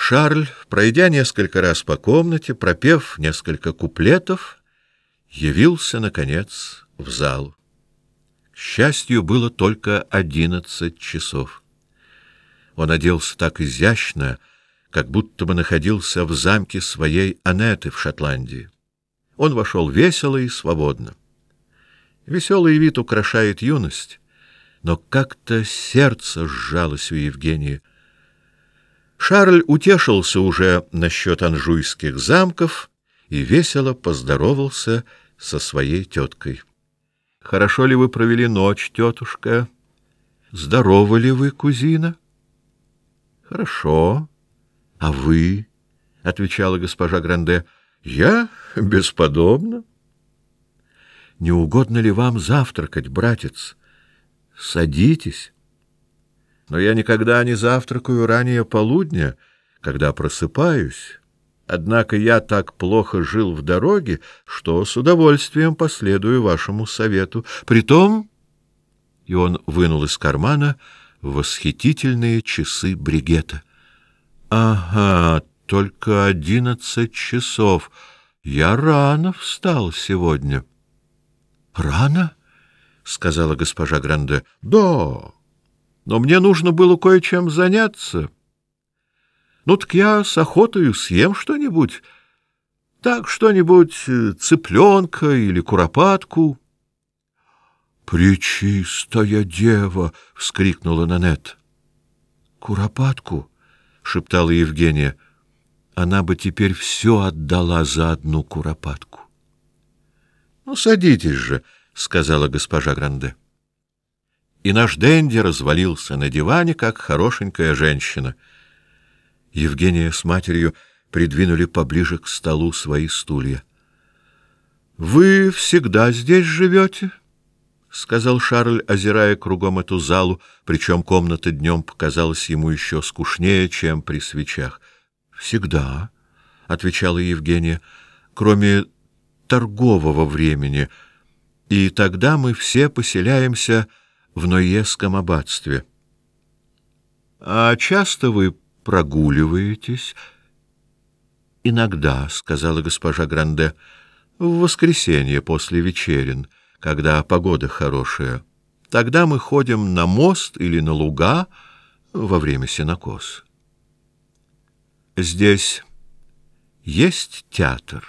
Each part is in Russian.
Шарль, пройдя несколько раз по комнате, пропев несколько куплетов, явился, наконец, в зал. К счастью, было только одиннадцать часов. Он оделся так изящно, как будто бы находился в замке своей Анеты в Шотландии. Он вошел весело и свободно. Веселый вид украшает юность, но как-то сердце сжалось у Евгении. Шарль утешился уже насчет анжуйских замков и весело поздоровался со своей теткой. — Хорошо ли вы провели ночь, тетушка? — Здоровы ли вы, кузина? — Хорошо. — А вы? — отвечала госпожа Гранде. — Я бесподобно. — Не угодно ли вам завтракать, братец? Садитесь. Но я никогда не завтракаю ранее полудня, когда просыпаюсь. Однако я так плохо жил в дороге, что с удовольствием последую вашему совету. Притом, и он вынул из кармана восхитительные часы бригета. Ага, только одиннадцать часов. Я рано встал сегодня. Рано? сказала госпожа Гранде. Да но мне нужно было кое-чем заняться. Ну так я с охотою съем что-нибудь. Так что-нибудь э, цыпленка или куропатку. Пречистая дева, вскрикнула Нанет. Куропатку, шептала Евгения. Она бы теперь все отдала за одну куропатку. Ну садитесь же, сказала госпожа Гранде и наш Дэнди развалился на диване, как хорошенькая женщина. Евгения с матерью придвинули поближе к столу свои стулья. — Вы всегда здесь живете? — сказал Шарль, озирая кругом эту залу, причем комната днем показалась ему еще скучнее, чем при свечах. — Всегда, — отвечала Евгения, — кроме торгового времени, и тогда мы все поселяемся в Ноевском аббатстве. — А часто вы прогуливаетесь? — Иногда, — сказала госпожа Гранде, — в воскресенье после вечерин, когда погода хорошая. Тогда мы ходим на мост или на луга во время сенокос. Здесь есть театр.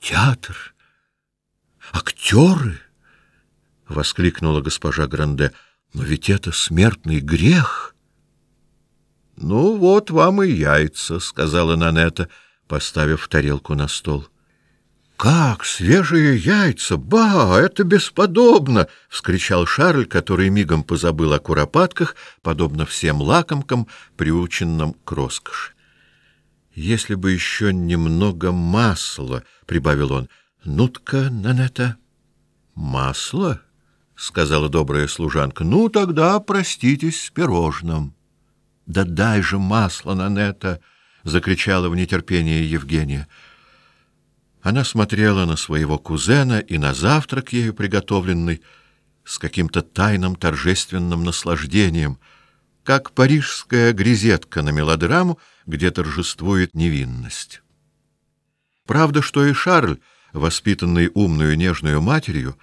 Театр? Актеры? — воскликнула госпожа Гранде. — Но ведь это смертный грех! — Ну, вот вам и яйца, — сказала Нанета, поставив тарелку на стол. — Как свежие яйца! Ба, это бесподобно! — вскричал Шарль, который мигом позабыл о куропатках, подобно всем лакомкам, приученным к роскоши. — Если бы еще немного масла, — прибавил он. — Ну-ка, Нанета. — Масло? —— сказала добрая служанка. — Ну, тогда проститесь с пирожным. — Да дай же масло, Нанетта! — закричала в нетерпении Евгения. Она смотрела на своего кузена и на завтрак ею приготовленный с каким-то тайным торжественным наслаждением, как парижская грезетка на мелодраму, где торжествует невинность. Правда, что и Шарль, воспитанный умную нежную матерью,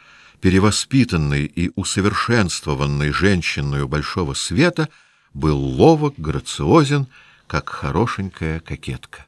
перевоспитанный и усовершенствованный женщиной большого света, был ловок, грациозен, как хорошенькая кокетка.